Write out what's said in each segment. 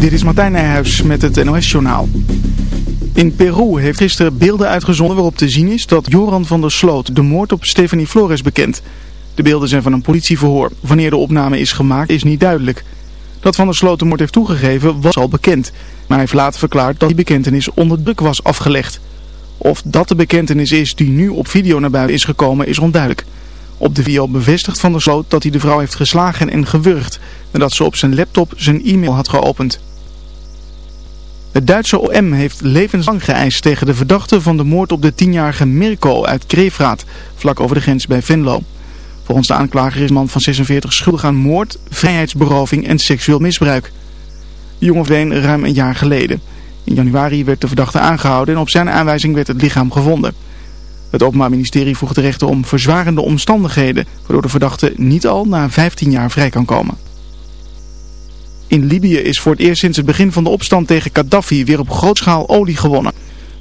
Dit is Martijn Nijhuis met het NOS-journaal. In Peru heeft gisteren beelden uitgezonden waarop te zien is dat Joran van der Sloot de moord op Stephanie Flores bekent. De beelden zijn van een politieverhoor. Wanneer de opname is gemaakt is niet duidelijk. Dat van der Sloot de moord heeft toegegeven was al bekend. Maar hij heeft later verklaard dat die bekentenis onder druk was afgelegd. Of dat de bekentenis is die nu op video naar buiten is gekomen is onduidelijk. Op de video bevestigt Van der Sloot dat hij de vrouw heeft geslagen en gewurgd nadat ze op zijn laptop zijn e-mail had geopend. Het Duitse OM heeft levenslang geëist tegen de verdachte van de moord op de tienjarige Mirko uit Kreefraat, vlak over de grens bij Venlo. Volgens de aanklager is de man van 46 schuldig aan moord, vrijheidsberoving en seksueel misbruik. De jongen verdween ruim een jaar geleden. In januari werd de verdachte aangehouden en op zijn aanwijzing werd het lichaam gevonden. Het Openbaar Ministerie vroeg de rechter om verzwarende omstandigheden, waardoor de verdachte niet al na 15 jaar vrij kan komen. In Libië is voor het eerst sinds het begin van de opstand tegen Gaddafi weer op grootschaal olie gewonnen.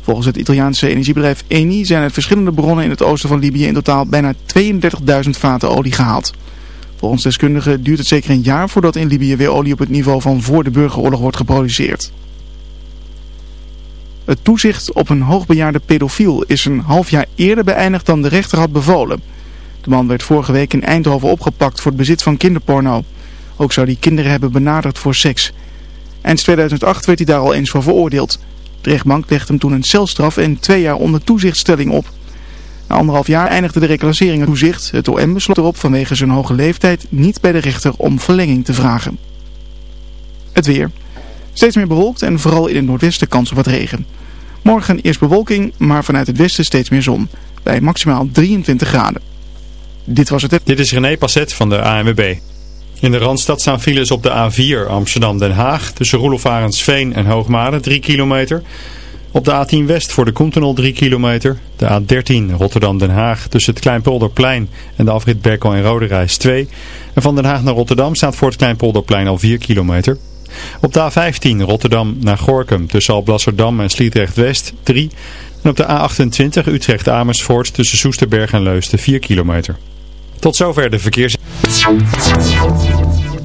Volgens het Italiaanse energiebedrijf Eni zijn uit verschillende bronnen in het oosten van Libië in totaal bijna 32.000 vaten olie gehaald. Volgens deskundigen duurt het zeker een jaar voordat in Libië weer olie op het niveau van voor de burgeroorlog wordt geproduceerd. Het toezicht op een hoogbejaarde pedofiel is een half jaar eerder beëindigd dan de rechter had bevolen. De man werd vorige week in Eindhoven opgepakt voor het bezit van kinderporno. Ook zou hij kinderen hebben benaderd voor seks. Eind 2008 werd hij daar al eens voor veroordeeld. De rechtbank legde hem toen een celstraf en twee jaar onder toezichtstelling op. Na anderhalf jaar eindigde de reclassering toezicht. Het OM besloot erop vanwege zijn hoge leeftijd niet bij de rechter om verlenging te vragen. Het weer. Steeds meer bewolkt en vooral in het noordwesten kans op wat regen. Morgen eerst bewolking, maar vanuit het westen steeds meer zon. Bij maximaal 23 graden. Dit was het. Dit is René Passet van de ANWB. In de Randstad staan files op de A4 Amsterdam-Den Haag tussen Roelof en Hoogmade 3 kilometer. Op de A10 West voor de Koentunnel 3 kilometer. De A13 Rotterdam-Den Haag tussen het Kleinpolderplein en de afrit Berkel en Roderijs 2. En van Den Haag naar Rotterdam staat voor het Kleinpolderplein al 4 kilometer. Op de A15 Rotterdam naar Gorkum tussen Alblasserdam en Sliedrecht-West 3. En op de A28 Utrecht-Amersfoort tussen Soesterberg en Leusden 4 kilometer. Tot zover de verkeers...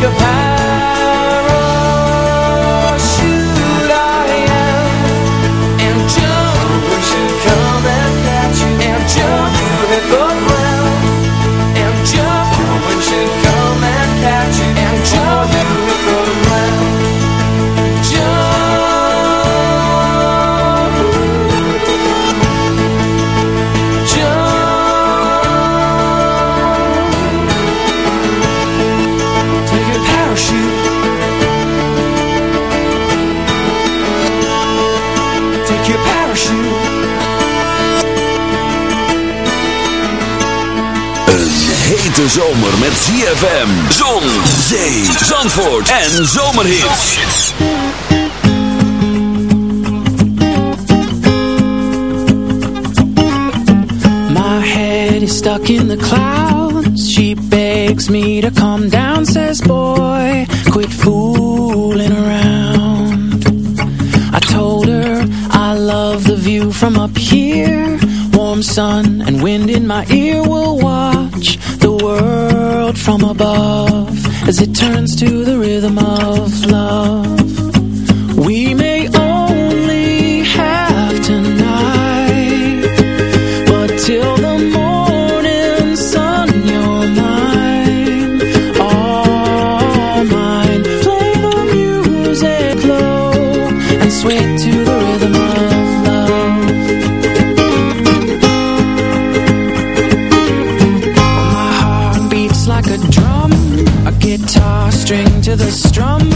A up zomer met ZFM, zon, zee, zandvoort en zomerhits. My head is stuck in the clouds, she begs me to come down. above as it turns to to the strum.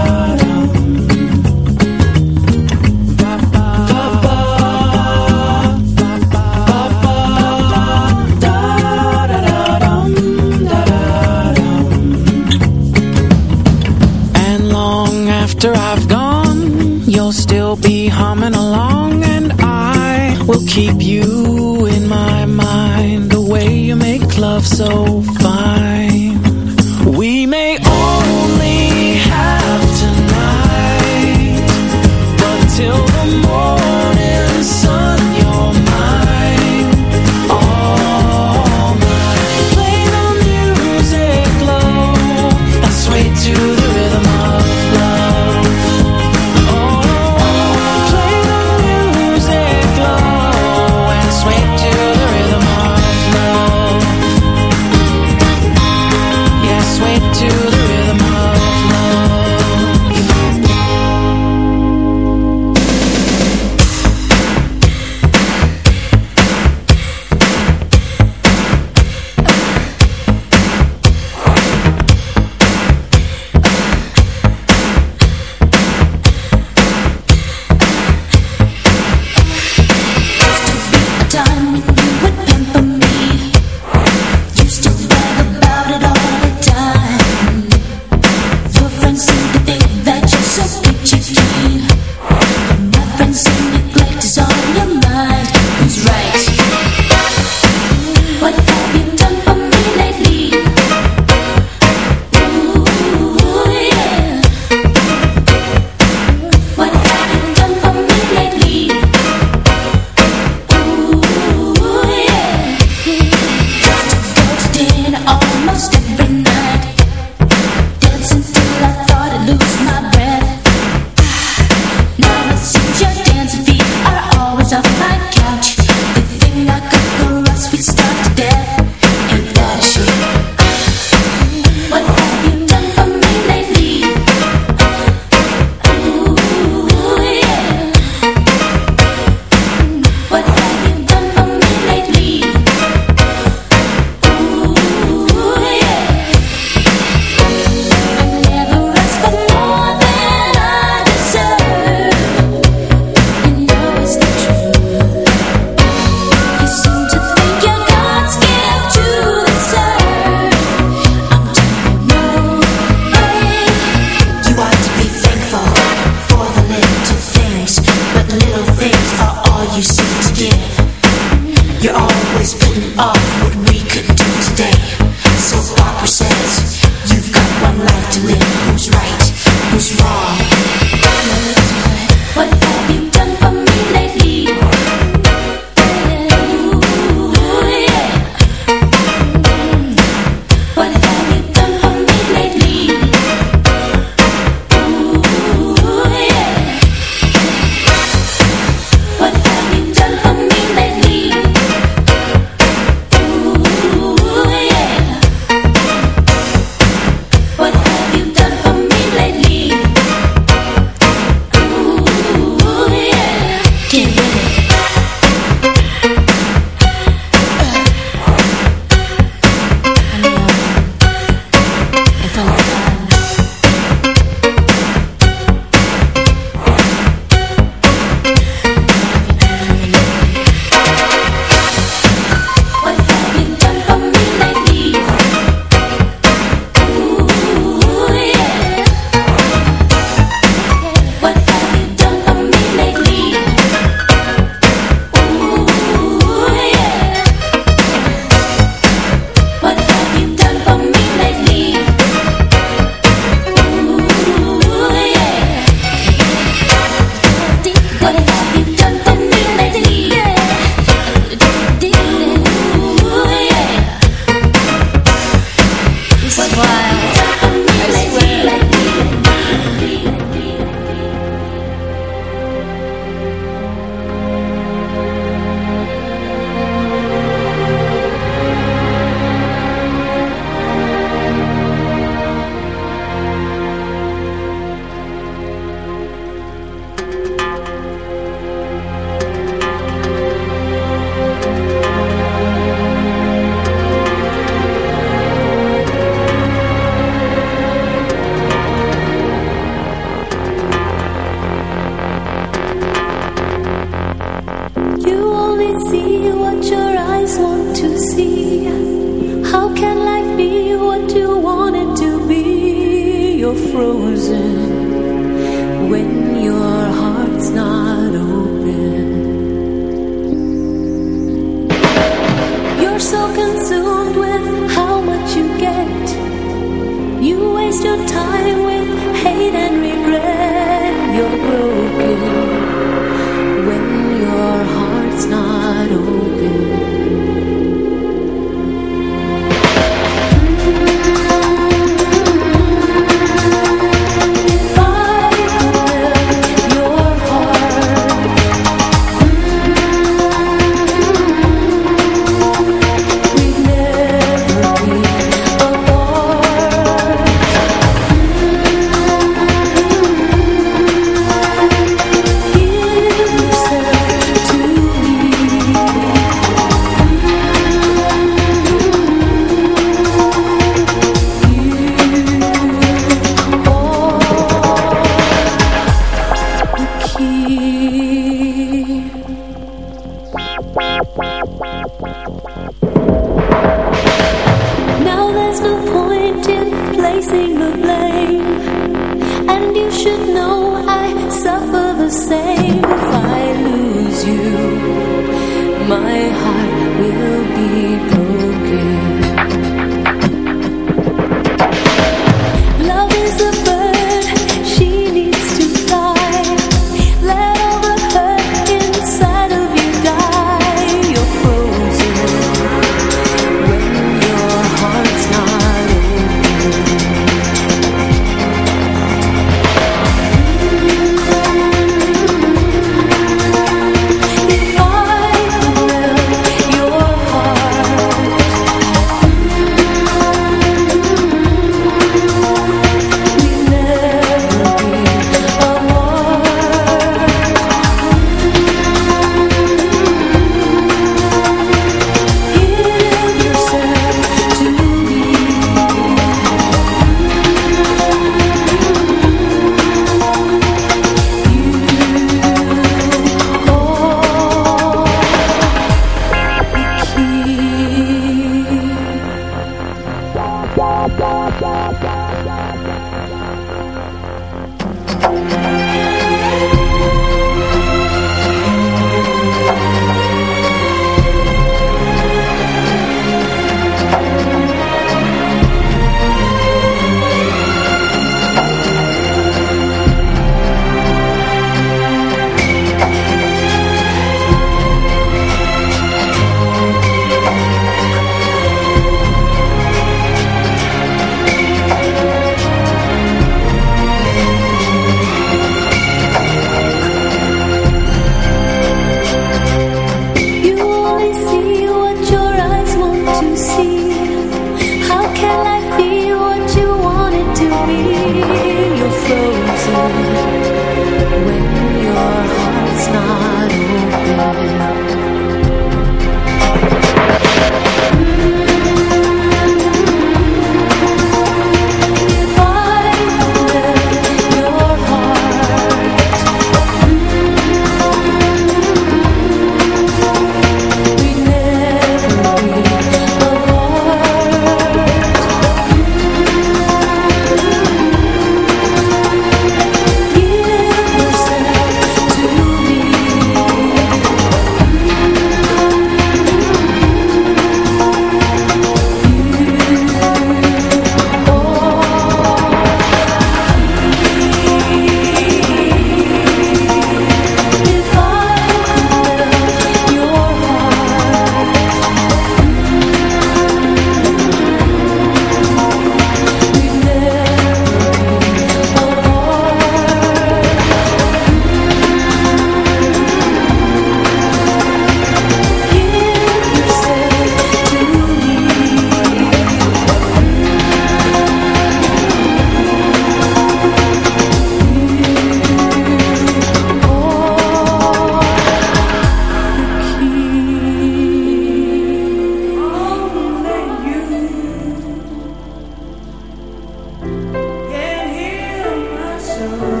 so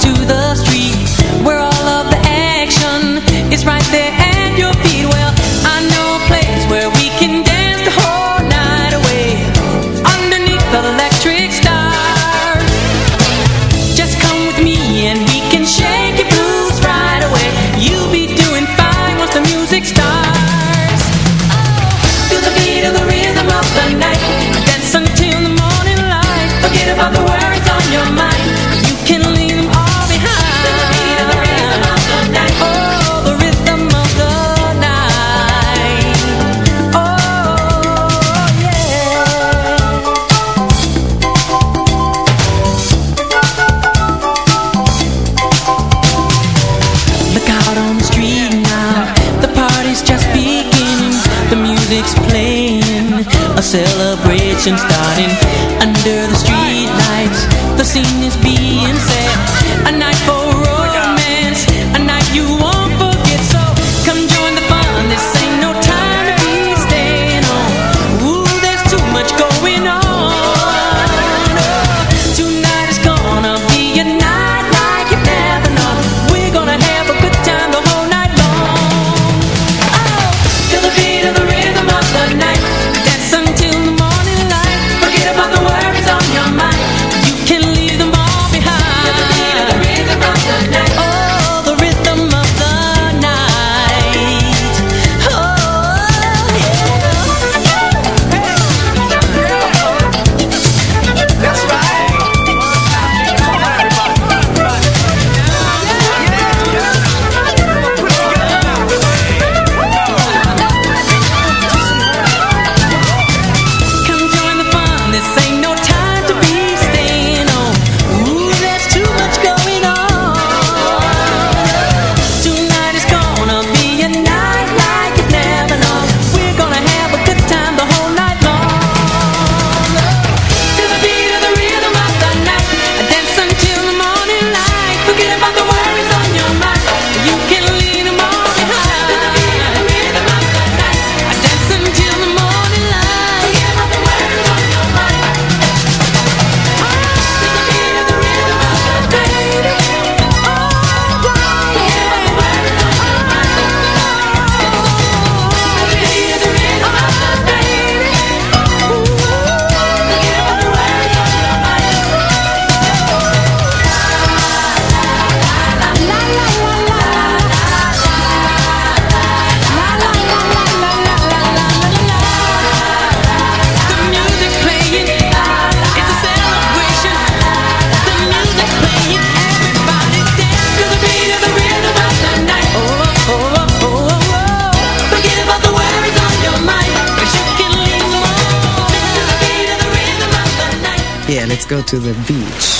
to the street. conversation starting. To the beach.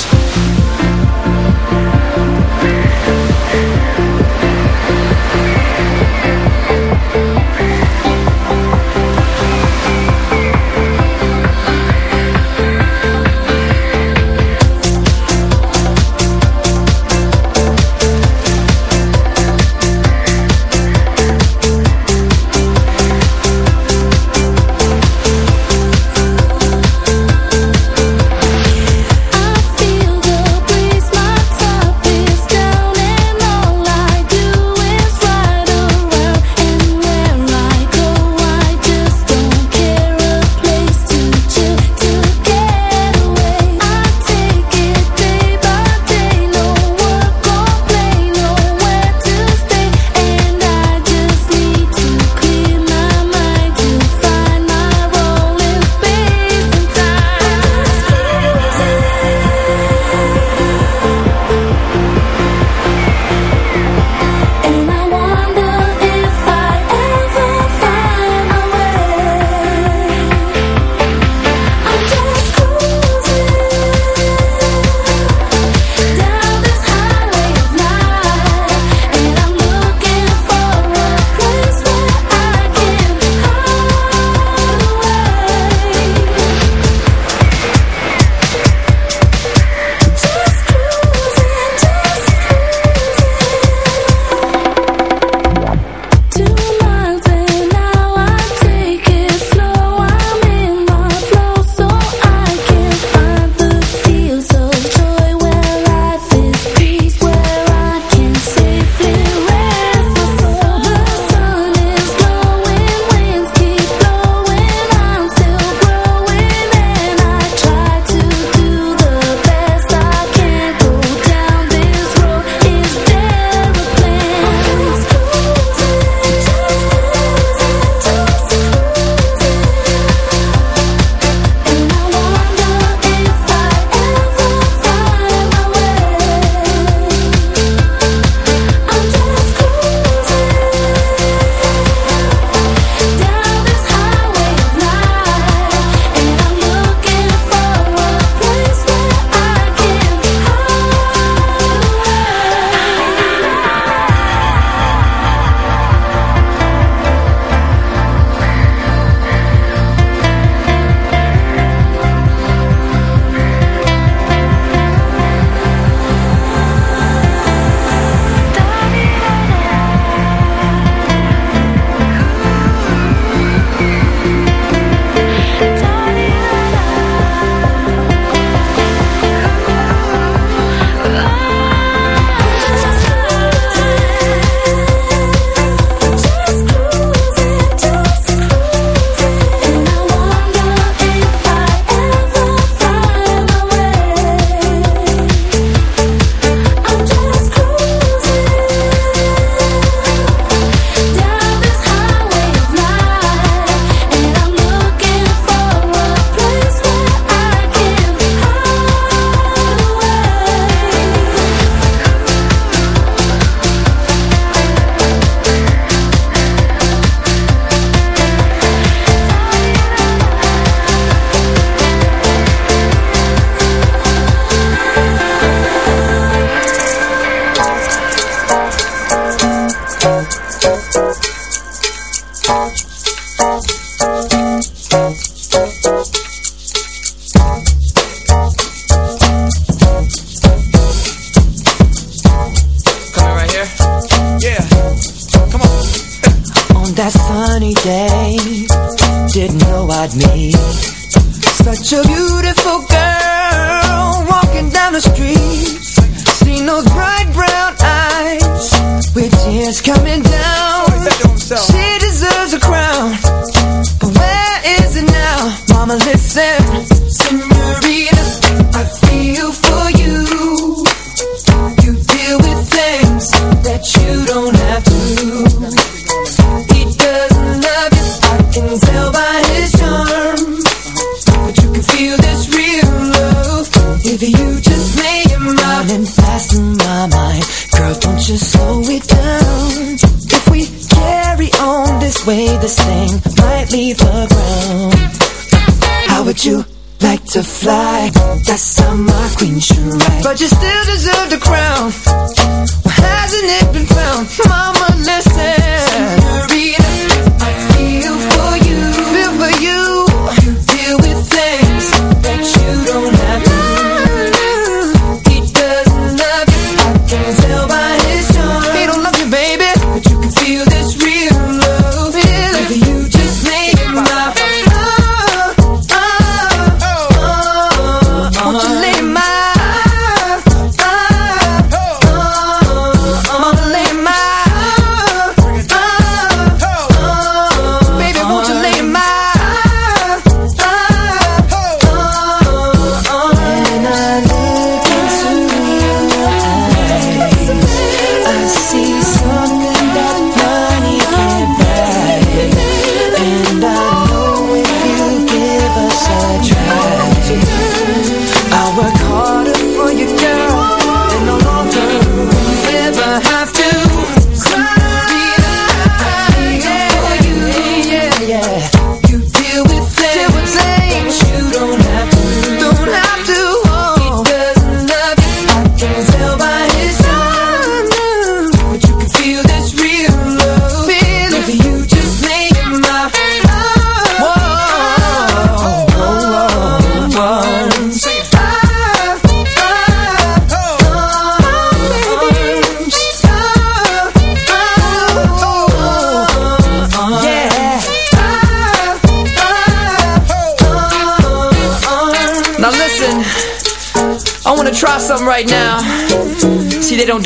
sense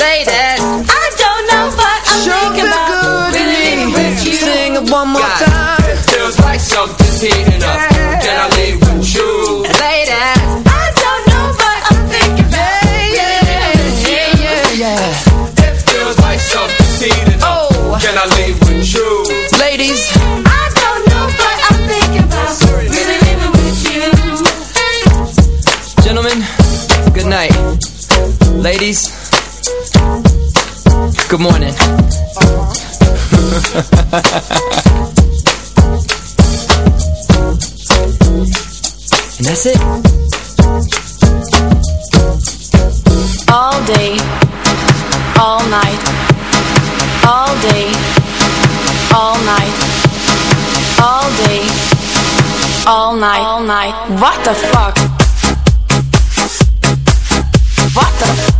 Ladies. I don't know, but I'm thinking about really living with you. Sing it one more God. time. It feels like something's heating up. and that's it. All day, all night, all day, all night, all day, all night, all night. What the fuck? What the?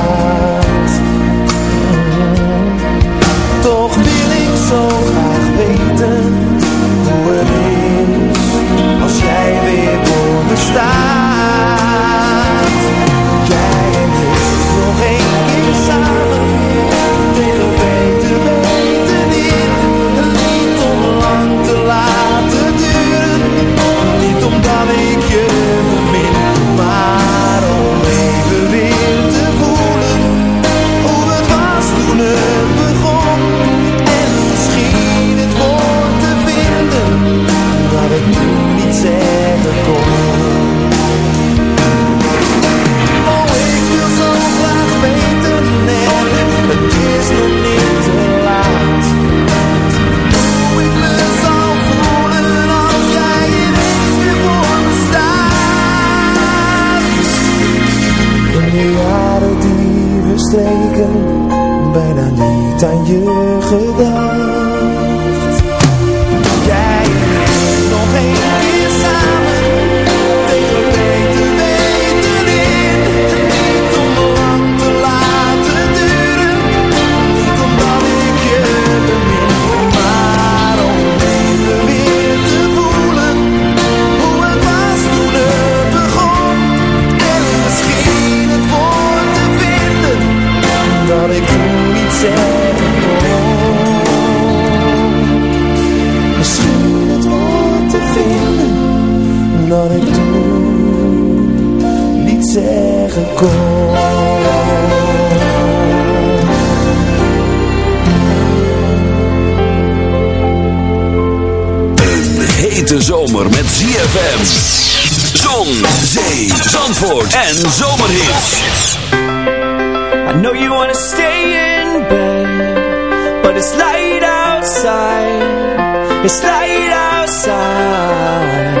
Zijn je gedaan. hete zomer met ZFM. Zon, zee, zandvoort en zomerhit. I know you wanna stay in bed, but it's light outside. It's light outside.